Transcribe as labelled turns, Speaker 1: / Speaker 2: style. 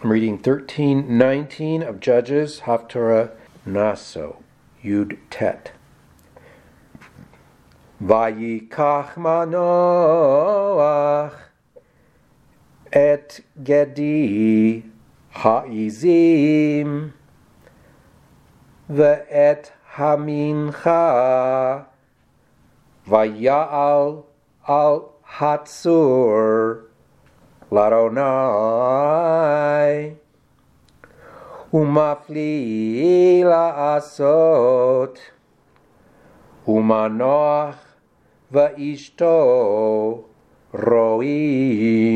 Speaker 1: I'm reading 1319 of Judges, Haftarah Naso, Yud Tet. Vayikach Manoach et Gedi Ha'izim ve'et Hamincha Vayal al Hatzur Laronai ומפליא לעשות, ומנוח ואשתו רואים.